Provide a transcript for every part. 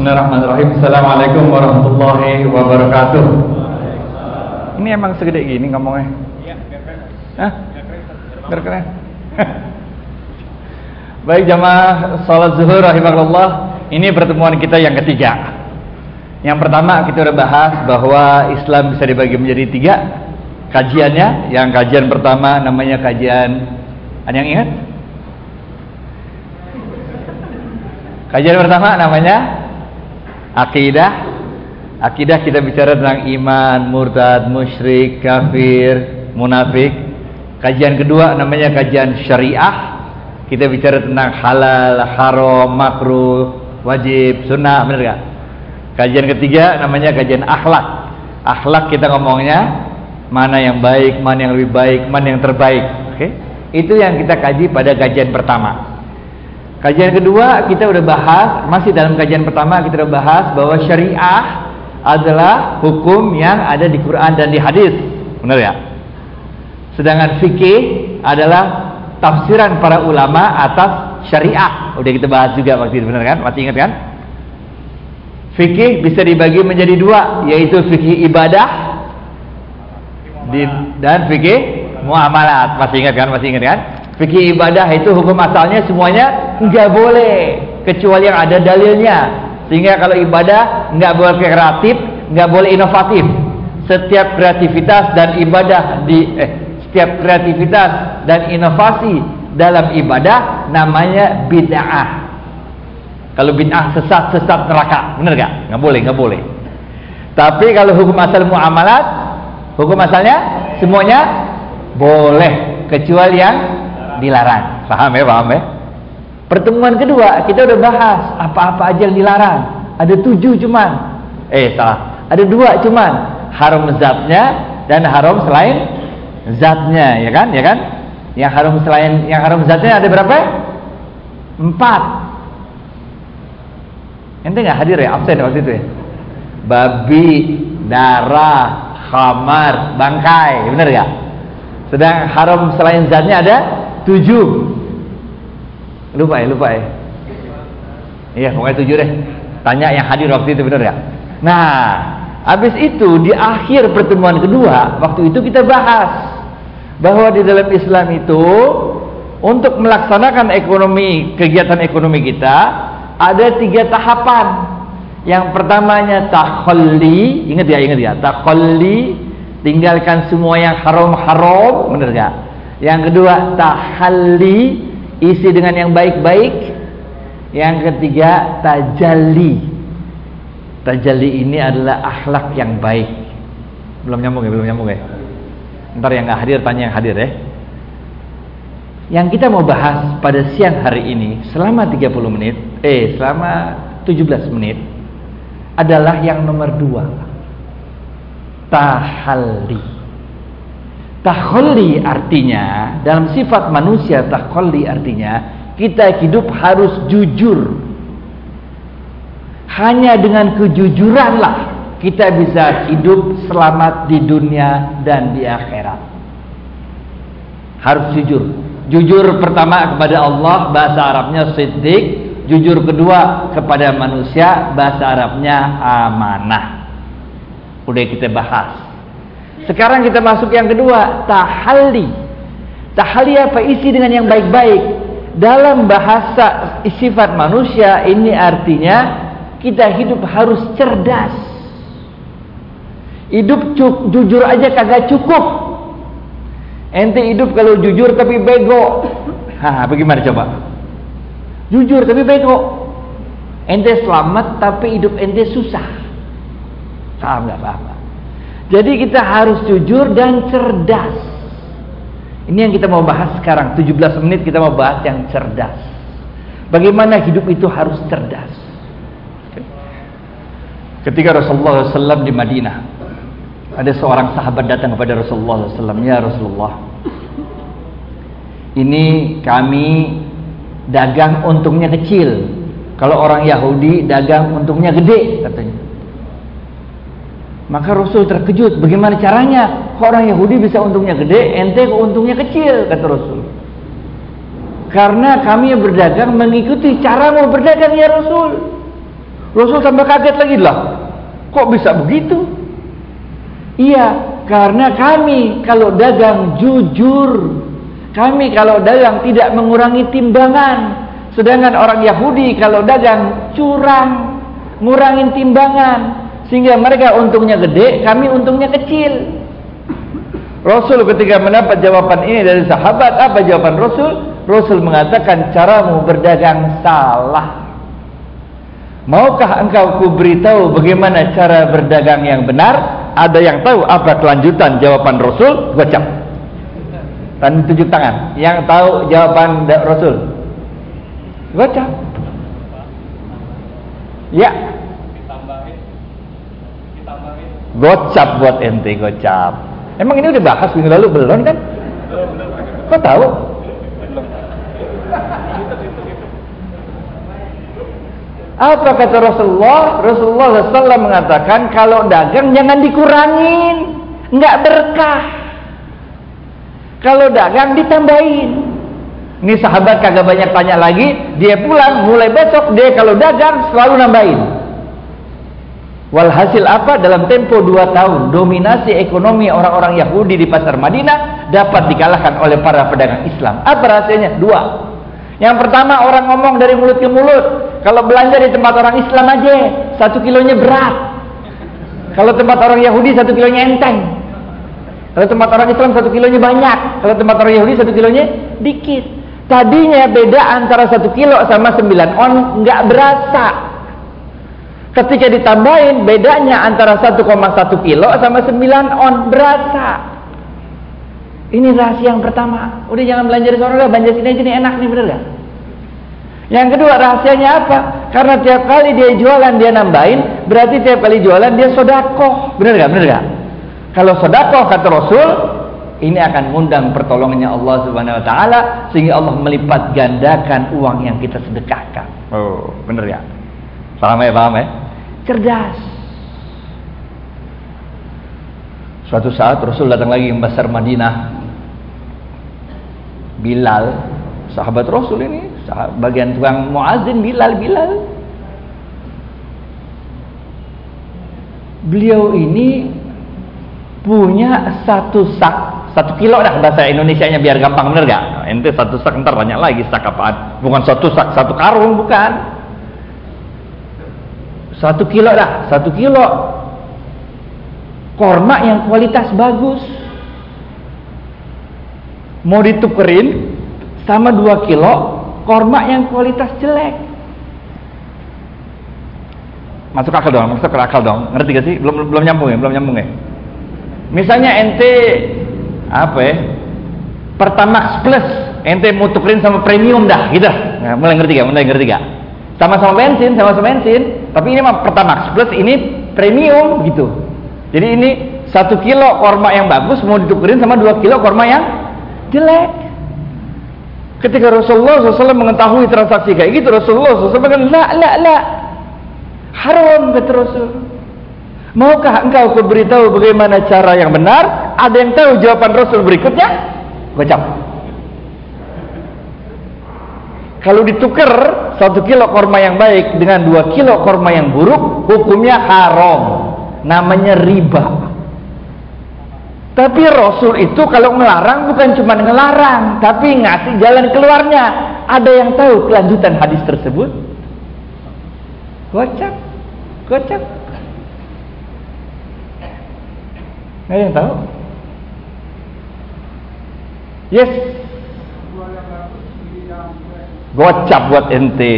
Bismillahirrahmanirrahim. Assalamualaikum warahmatullahi wabarakatuh. Ini emang segede gini ngomongnya? Iya, biar keren. Hah? Biar keren. Baik jamaah salat zuhur rahimakumullah. Ini pertemuan kita yang ketiga. Yang pertama kita udah bahas bahwa Islam bisa dibagi menjadi tiga kajiannya. Yang kajian pertama namanya kajian ada yang ingat? Kajian pertama namanya akidah. Akidah kita bicara tentang iman, murtad, musyrik, kafir, munafik. Kajian kedua namanya kajian syariah. Kita bicara tentang halal, haram, makruh, wajib, sunnah, benar gak? Kajian ketiga namanya kajian akhlak. Akhlak kita ngomongnya mana yang baik, mana yang lebih baik, mana yang terbaik. Oke? Okay? Itu yang kita kaji pada kajian pertama. Kajian kedua kita udah bahas, masih dalam kajian pertama kita udah bahas bahwa syariah adalah hukum yang ada di Quran dan di hadis. Benar ya? Sedangkan fikih adalah tafsiran para ulama atas syariah. Udah kita bahas juga waktu itu, benar kan? Masih ingat kan? Fikih bisa dibagi menjadi dua, yaitu fikih ibadah dan fikih muamalat. Masih ingat kan? Masih ingat kan? Fikih ibadah itu hukum asalnya semuanya nggak boleh kecuali yang ada dalilnya. Sehingga kalau ibadah nggak boleh kreatif, nggak boleh inovatif. Setiap kreativitas dan ibadah di eh, setiap kreativitas dan inovasi dalam ibadah namanya bid'ah. Kalau bid'ah sesat sesat neraka, benar gak? Nggak boleh, nggak boleh. Tapi kalau hukum asal muamalat, hukum asalnya semuanya boleh kecuali yang dilarang. Paham ya, paham ya? Pertemuan kedua kita udah bahas apa-apa aja yang dilarang. Ada tujuh cuman. Eh salah. Ada dua cuman. Haram zatnya dan haram selain zatnya, ya kan? Ya kan? Yang haram selain yang haram zatnya ada berapa? Empat. Ente nggak hadir ya absen waktu itu ya? Babi, darah, khamar, bangkai, benar gak? Sedang haram selain zatnya ada tujuh. Lupa ya, lupa ya. Iya, pokoknya tujuh deh. Tanya yang hadir waktu itu benar ya. Nah, habis itu di akhir pertemuan kedua, waktu itu kita bahas bahwa di dalam Islam itu untuk melaksanakan ekonomi kegiatan ekonomi kita ada tiga tahapan. Yang pertamanya takhalli, ingat ya, ingat ya, takhalli tinggalkan semua yang haram-haram, benar gak? Yang kedua tahalli, isi dengan yang baik-baik. Yang ketiga tajalli. Tajalli ini adalah akhlak yang baik. Belum nyambung ya, belum nyambung ya. Ntar yang nggak hadir tanya yang hadir ya. Yang kita mau bahas pada siang hari ini selama 30 menit, eh selama 17 menit adalah yang nomor dua. Tahalli. Tahalli artinya dalam sifat manusia tahalli artinya kita hidup harus jujur. Hanya dengan kejujuranlah kita bisa hidup selamat di dunia dan di akhirat. Harus jujur. Jujur pertama kepada Allah bahasa Arabnya siddiq, jujur kedua kepada manusia bahasa Arabnya amanah. Udah kita bahas. Sekarang kita masuk yang kedua, tahalli. Tahalli apa isi dengan yang baik-baik. Dalam bahasa sifat manusia ini artinya kita hidup harus cerdas. Hidup cuk, jujur aja kagak cukup. Ente hidup kalau jujur tapi bego. Hah, bagaimana coba? Jujur tapi bego. Ente selamat tapi hidup ente susah. Paham nggak paham? Jadi kita harus jujur dan cerdas. Ini yang kita mau bahas sekarang. 17 menit kita mau bahas yang cerdas. Bagaimana hidup itu harus cerdas. Ketika Rasulullah SAW di Madinah, ada seorang sahabat datang kepada Rasulullah SAW, ya Rasulullah, ini kami dagang untungnya kecil. Kalau orang Yahudi dagang untungnya gede, katanya. Maka Rasul terkejut, bagaimana caranya? Orang Yahudi bisa untungnya gede, ente kok untungnya kecil, kata Rasul. Karena kami yang berdagang mengikuti cara mau berdagang ya Rasul. Rasul tambah kaget lagi lah. Kok bisa begitu? Iya, karena kami kalau dagang jujur. Kami kalau dagang tidak mengurangi timbangan. Sedangkan orang Yahudi kalau dagang curang, ngurangin timbangan sehingga mereka untungnya gede, kami untungnya kecil. Rasul ketika mendapat jawaban ini dari sahabat, apa jawaban Rasul? Rasul mengatakan caramu berdagang salah. Maukah engkau kuberitahu bagaimana cara berdagang yang benar? Ada yang tahu apa kelanjutan jawaban Rasul? Gocap. Dan tunjuk tangan. Yang tahu jawaban Rasul? Gocap. Ya. Gocap buat ente gocap. Emang ini udah bahas minggu lalu belum kan? Kau tahu? Apa kata Rasulullah? Rasulullah SAW mengatakan kalau dagang jangan dikurangin, nggak berkah. Kalau dagang ditambahin. Ini sahabat kagak banyak tanya lagi, dia pulang mulai besok dia kalau dagang selalu nambahin. Walhasil apa? Dalam tempo dua tahun dominasi ekonomi orang-orang Yahudi di pasar Madinah dapat dikalahkan oleh para pedagang Islam. Apa rahasianya? Dua. Yang pertama orang ngomong dari mulut ke mulut. Kalau belanja di tempat orang Islam aja, satu kilonya berat. Kalau tempat orang Yahudi satu kilonya enteng. Kalau tempat orang Islam satu kilonya banyak. Kalau tempat orang Yahudi satu kilonya dikit. Tadinya beda antara satu kilo sama sembilan on nggak berasa. Ketika ditambahin bedanya antara 1,1 kilo sama 9 on berasa. Ini rahasia yang pertama. Udah jangan belanja di sana, belanja sini aja nih enak nih bener gak? Yang kedua rahasianya apa? Karena tiap kali dia jualan dia nambahin, berarti tiap kali jualan dia sodako. Benar gak? Benar gak? Kalau sodako kata Rasul, ini akan mengundang pertolongannya Allah Subhanahu Wa Taala sehingga Allah melipat gandakan uang yang kita sedekahkan. Oh, benar ya? Paham ya? Paham ya? Cerdas. Suatu saat Rasul datang lagi ke Pasar Madinah. Bilal, sahabat Rasul ini bagian tukang muazin Bilal Bilal beliau ini punya satu sak satu kilo dah bahasa Indonesia nya biar gampang bener gak ente satu sak ntar banyak lagi sak apaan bukan satu sak satu karung bukan satu kilo dah satu kilo korma yang kualitas bagus mau ditukerin sama dua kilo korma yang kualitas jelek. Masuk akal dong, masuk akal dong. Ngerti gak sih? Belum belum nyambung ya, belum nyambung ya. Misalnya ente apa ya? Pertamax Plus, ente mau tukerin sama premium dah, gitu. Nah, mulai ngerti gak? Mulai ngerti gak? Sama-sama bensin, sama-sama bensin, tapi ini mah Pertamax Plus, ini premium gitu. Jadi ini satu kilo korma yang bagus mau ditukerin sama dua kilo korma yang jelek. Ketika Rasulullah SAW mengetahui transaksi kayak gitu, Rasulullah SAW mengatakan, la, la, la. Haram, kata Rasul. Maukah engkau kuberitahu bagaimana cara yang benar? Ada yang tahu jawaban Rasul berikutnya? Baca. Kalau ditukar satu kilo korma yang baik dengan dua kilo korma yang buruk, hukumnya haram. Namanya riba. Tapi Rasul itu kalau ngelarang bukan cuma ngelarang, tapi ngasih jalan keluarnya. Ada yang tahu kelanjutan hadis tersebut? Gocap, gocap. Ada yang tahu? Yes. Gocap buat ente.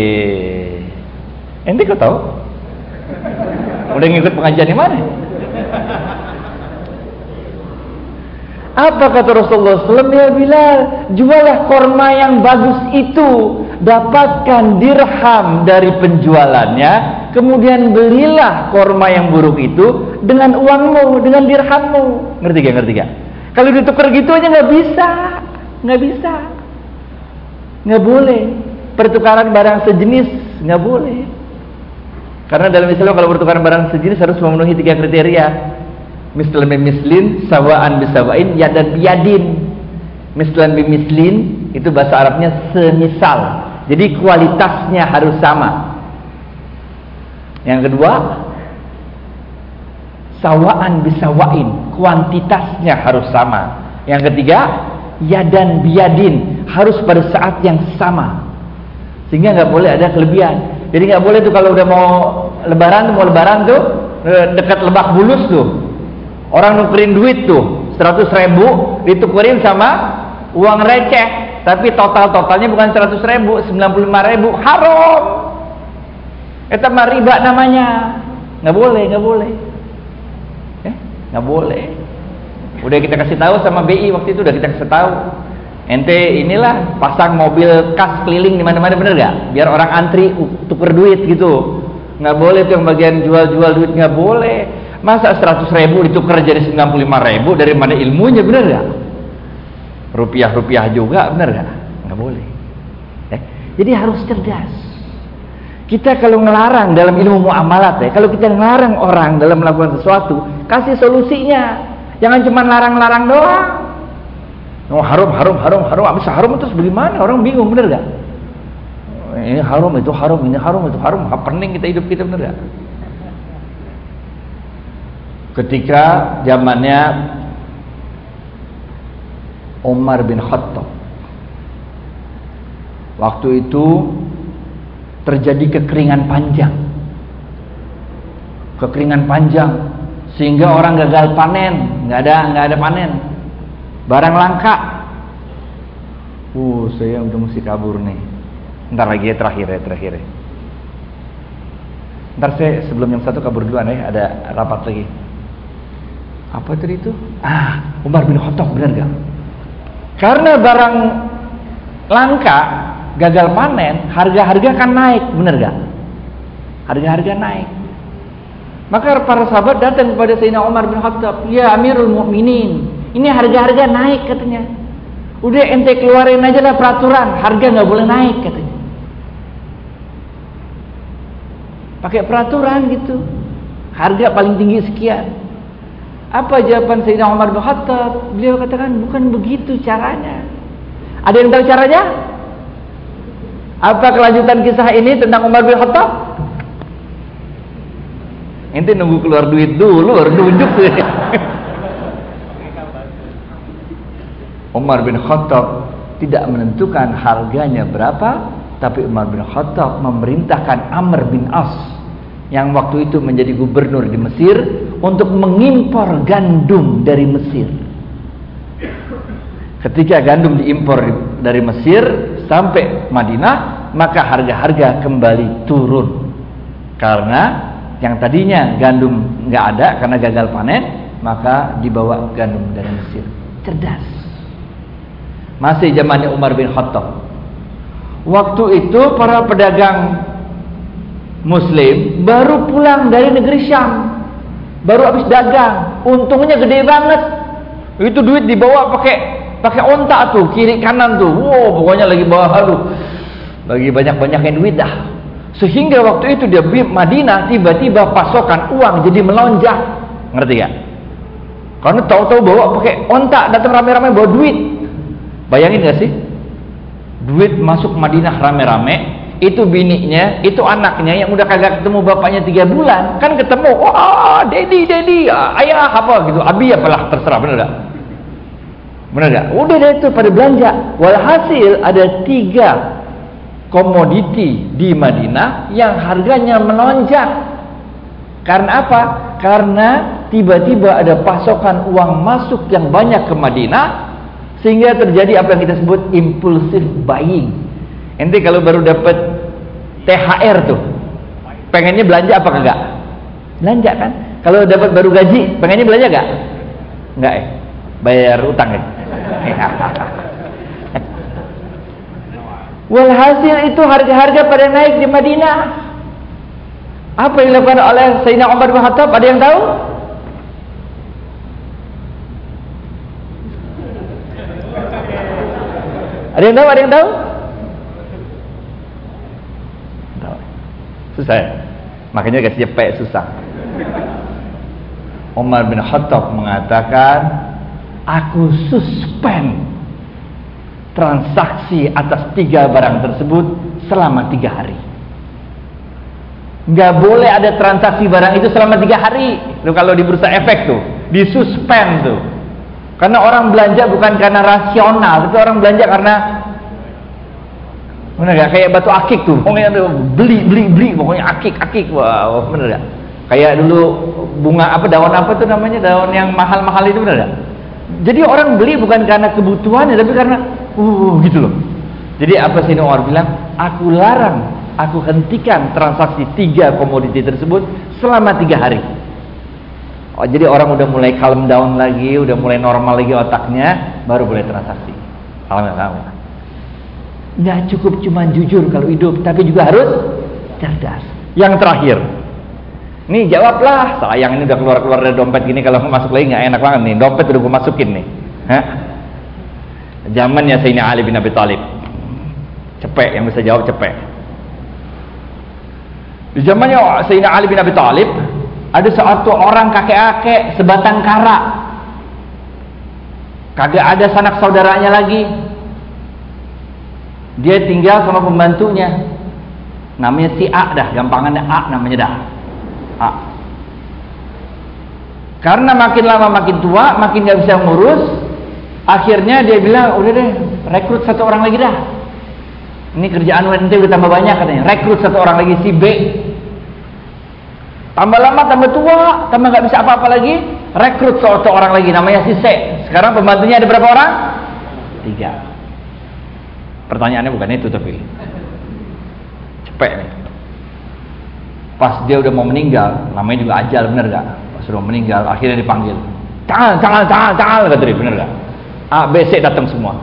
Ente kau tahu? Udah ngikut pengajian di mana? Apa kata Rasulullah SAW? Ya Bilal, jualah korma yang bagus itu. Dapatkan dirham dari penjualannya. Kemudian belilah korma yang buruk itu dengan uangmu, dengan dirhammu. Ngerti gak? Ngerti gak? Kalau ditukar gitu aja nggak bisa. nggak bisa. Nggak boleh. Pertukaran barang sejenis nggak boleh. Karena dalam Islam kalau pertukaran barang sejenis harus memenuhi tiga kriteria mislan mislin sawaan bisawain yadan biyadin mislan mislin itu bahasa Arabnya semisal jadi kualitasnya harus sama Yang kedua, sawaan bisawain, kuantitasnya harus sama. Yang ketiga, yadan biadin, harus pada saat yang sama. Sehingga nggak boleh ada kelebihan. Jadi nggak boleh tuh kalau udah mau lebaran mau lebaran tuh eh, dekat lebak bulus tuh. Orang nukerin duit tuh 100 ribu ditukerin sama uang receh. Tapi total-totalnya bukan 100 ribu, 95 ribu. Haram. Itu mah riba namanya. Nggak boleh, nggak boleh. Eh, nggak boleh. Udah kita kasih tahu sama BI waktu itu udah kita kasih tahu. Ente inilah pasang mobil kas keliling di mana-mana bener gak? Biar orang antri tuker duit gitu. Nggak boleh tuh yang bagian jual-jual duit nggak boleh. Masa 100 ribu ditukar jadi 95 ribu dari mana ilmunya bener gak? Rupiah-rupiah juga bener gak? Nggak boleh. Eh, jadi harus cerdas. Kita kalau ngelarang dalam ilmu muamalat ya, kalau kita ngelarang orang dalam melakukan sesuatu, kasih solusinya. Jangan cuma larang-larang doang. Oh, harum, harum, harum, harum. Abis harum terus bagaimana? Orang bingung, bener gak? Ini harum, itu harum, ini harum, itu harum. Pening kita hidup kita, bener gak? Ketika zamannya Umar bin Khattab. Waktu itu terjadi kekeringan panjang. Kekeringan panjang sehingga orang gagal panen, nggak ada nggak ada panen. Barang langka. Uh, saya udah mesti kabur nih. Ntar lagi ya terakhir ya terakhir ya. Ntar saya sebelum yang satu kabur duluan ya, ada rapat lagi. Apa tadi itu? Ah, Umar bin Khattab benar gak? Karena barang langka, gagal panen, harga-harga kan naik, benar gak? Harga-harga naik. Maka para sahabat datang kepada Sayyidina Umar bin Khattab, "Ya Amirul Mukminin, ini harga-harga naik katanya. Udah ente keluarin aja lah peraturan, harga nggak boleh naik katanya." Pakai peraturan gitu. Harga paling tinggi sekian. Apa jawaban Sayyidina Umar bin Khattab? Beliau katakan, "Bukan begitu caranya." Ada yang tahu caranya? Apa kelanjutan kisah ini tentang Umar bin Khattab? Ente nunggu keluar duit dulu baru nunjuk tuh. Umar bin Khattab tidak menentukan harganya berapa, tapi Umar bin Khattab memerintahkan Amr bin As yang waktu itu menjadi gubernur di Mesir untuk mengimpor gandum dari Mesir. Ketika gandum diimpor dari Mesir sampai Madinah, maka harga-harga kembali turun. Karena yang tadinya gandum nggak ada karena gagal panen, maka dibawa gandum dari Mesir. Cerdas. Masih zamannya Umar bin Khattab. Waktu itu para pedagang Muslim baru pulang dari negeri Syam, baru habis dagang, untungnya gede banget. Itu duit dibawa pakai pakai onta tuh, kiri kanan tuh. Wow, pokoknya lagi bawa halu. Lagi banyak-banyaknya duit dah. Sehingga waktu itu dia Madinah tiba-tiba pasokan uang jadi melonjak. Ngerti gak? Karena tahu-tahu bawa pakai ontak datang rame-rame bawa duit. Bayangin gak sih? Duit masuk Madinah rame-rame, itu bininya, itu anaknya yang udah kagak ketemu bapaknya tiga bulan, kan ketemu, wah, oh, dedi, dedi, ayah apa gitu, abi apalah terserah, bener gak? Bener gak? Udah deh itu pada belanja. Walhasil ada tiga komoditi di Madinah yang harganya melonjak. Karena apa? Karena tiba-tiba ada pasokan uang masuk yang banyak ke Madinah sehingga terjadi apa yang kita sebut impulsive buying. Ente kalau baru dapat THR tuh, pengennya belanja apa enggak? Belanja kan? Kalau dapat baru gaji, pengennya belanja enggak? Enggak ya? Bayar utang ya? Walhasil itu harga-harga pada naik di Madinah. Apa yang dilakukan oleh Sayyidina Umar bin Khattab? Ada yang tahu? Ada yang tahu? Ada yang tahu? Susah ya? Makanya kasih cepet susah. Umar bin Khattab mengatakan, Aku suspend transaksi atas tiga barang tersebut selama tiga hari. nggak boleh ada transaksi barang itu selama tiga hari. Loh, kalau di bursa efek tuh, disuspend tuh. Karena orang belanja bukan karena rasional, tapi orang belanja karena Bener gak? Kayak batu akik tuh. Pokoknya beli, beli, beli. Pokoknya akik, akik. Wow, bener gak? Kayak dulu bunga apa, daun apa tuh namanya? Daun yang mahal-mahal itu bener gak? Jadi orang beli bukan karena kebutuhannya, tapi karena, uh, gitu loh. Jadi apa sih Umar bilang? Aku larang, aku hentikan transaksi tiga komoditi tersebut selama tiga hari. Oh, jadi orang udah mulai calm down lagi, udah mulai normal lagi otaknya, baru boleh transaksi. Alhamdulillah. Nggak cukup cuma jujur kalau hidup, tapi juga harus cerdas. Yang terakhir, nih jawablah. Sayang ini udah keluar keluar dari dompet gini kalau masuk lagi nggak enak banget nih. Dompet udah gue masukin nih. Hah? Zamannya Sayyidina Ali bin Abi Thalib. Cepet yang bisa jawab cepet. Di zamannya Sayyidina Ali bin Abi Thalib ada satu orang kakek-kakek sebatang kara. Kagak ada sanak saudaranya lagi dia tinggal sama pembantunya. Namanya si A dah, gampangannya A namanya dah. A. Karena makin lama makin tua, makin gak bisa ngurus, akhirnya dia bilang, udah deh, rekrut satu orang lagi dah. Ini kerjaan nanti udah tambah banyak katanya. Rekrut satu orang lagi si B. Tambah lama tambah tua, tambah gak bisa apa-apa lagi, rekrut satu orang lagi namanya si. Sekarang pembantunya ada berapa orang? Tiga. Pertanyaannya bukan itu tapi cepet nih. Pas dia udah mau meninggal, namanya juga ajal bener gak? Pas sudah meninggal, akhirnya dipanggil. Jangan, jangan, jangan, jangan, kata dia, bener gak? A, B, C datang semua.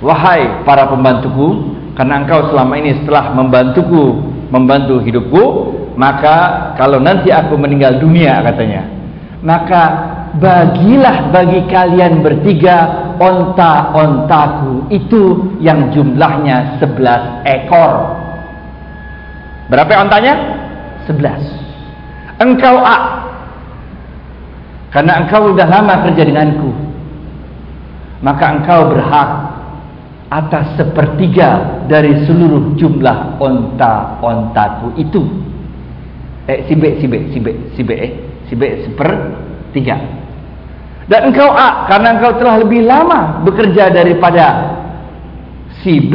Wahai para pembantuku, karena engkau selama ini setelah membantuku, membantu hidupku, maka kalau nanti aku meninggal dunia katanya, maka bagilah bagi kalian bertiga onta-ontaku itu yang jumlahnya 11 ekor. Berapa ontanya? 11. Engkau A. Karena engkau sudah lama kerja denganku. Maka engkau berhak atas sepertiga dari seluruh jumlah onta-ontaku itu. Eh, si B, si B, si B, si B, eh, si B sepertiga. Dan engkau A karena engkau telah lebih lama bekerja daripada si B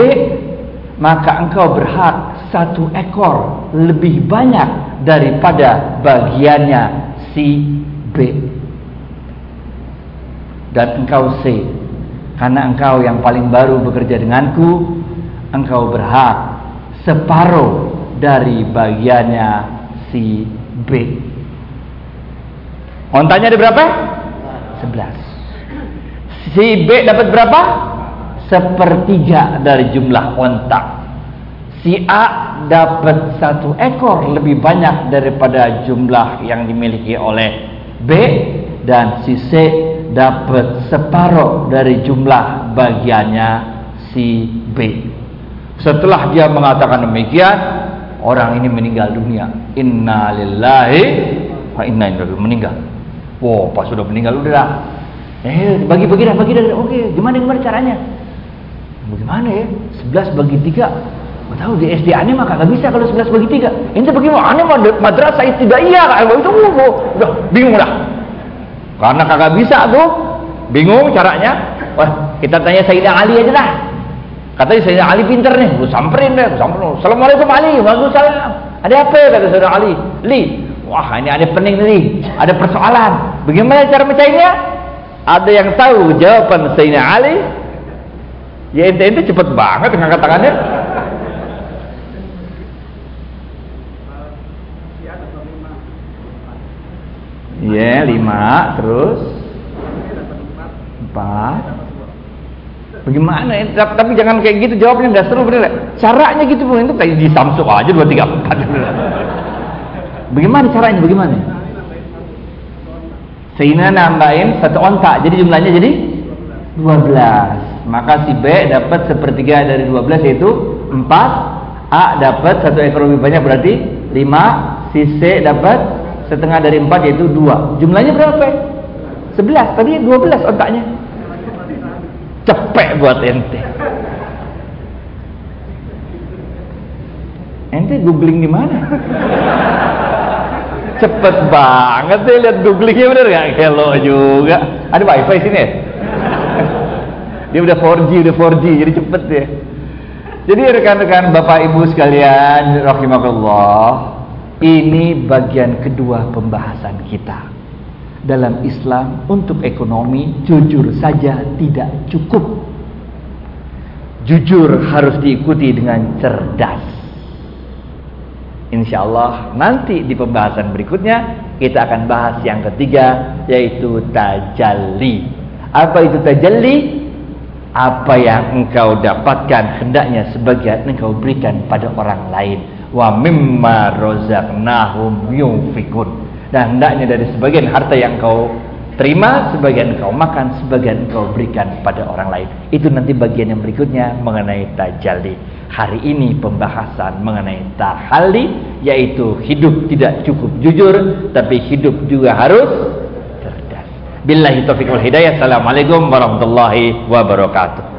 maka engkau berhak satu ekor lebih banyak daripada bagiannya si B dan engkau C karena engkau yang paling baru bekerja denganku engkau berhak separuh dari bagiannya si B ontanya ada berapa? 11 si B dapat berapa? sepertiga dari jumlah ontak si A dapat satu ekor lebih banyak daripada jumlah yang dimiliki oleh B dan si C dapat separuh dari jumlah bagiannya si B setelah dia mengatakan demikian orang ini meninggal dunia inna lillahi wa inna ilaihi meninggal Wah, pas sudah meninggal udah Eh, bagi-bagi dah, bagi dah. Oke, gimana gimana caranya? Bagaimana ya? 11 bagi 3. Enggak tahu di SD aneh mah kagak bisa kalau 11 bagi 3. Ini bagaimana? Aneh mah madrasah iya kalau itu udah bingung dah. Karena kagak bisa tuh. Bingung caranya. Wah, kita tanya Sayyidina Ali aja dah. Katanya Sayyidina Ali pinter nih. Gue samperin deh, samperin. Assalamualaikum Ali. Waalaikumsalam. Ada apa kata Sayyidina Ali? Li, Wah ini ada pening nih, ada persoalan. Bagaimana cara mencainya? Ada yang tahu jawaban Sayyidina Ali? Ya ente ente cepet banget dengan tangannya. Ya lima terus empat. Bagaimana? Tapi jangan kayak gitu jawabnya nggak seru bener. Caranya gitu pun itu kayak di Samsung aja dua tiga empat. Bagaimana caranya? Bagaimana? Sehingga nambahin satu onta. Jadi jumlahnya jadi 12. Maka si B dapat sepertiga dari 12 yaitu 4. A dapat satu ekor lebih banyak berarti 5. Si C dapat setengah dari 4 yaitu 2. Jumlahnya berapa? 11. Tadi 12 ontaknya. Cepet buat ente. Ente googling di mana? Cepet banget deh lihat googlingnya bener gak? Hello juga. Ada wifi sini ya? Dia udah 4G, udah 4G, jadi cepet deh. Jadi rekan-rekan Bapak Ibu sekalian, rahimakumullah, ini bagian kedua pembahasan kita. Dalam Islam untuk ekonomi jujur saja tidak cukup. Jujur harus diikuti dengan cerdas. Insya Allah nanti di pembahasan berikutnya kita akan bahas yang ketiga yaitu tajalli. Apa itu tajalli? apa yang engkau dapatkan hendaknya sebagian engkau berikan pada orang lain wa mimma razaqnahum yunfikun dan hendaknya dari sebagian harta yang kau terima sebagian engkau makan sebagian engkau berikan pada orang lain itu nanti bagian yang berikutnya mengenai tajalli hari ini pembahasan mengenai tahalli yaitu hidup tidak cukup jujur tapi hidup juga harus Billahi taufiq wal hidayah. Assalamualaikum warahmatullahi wabarakatuh.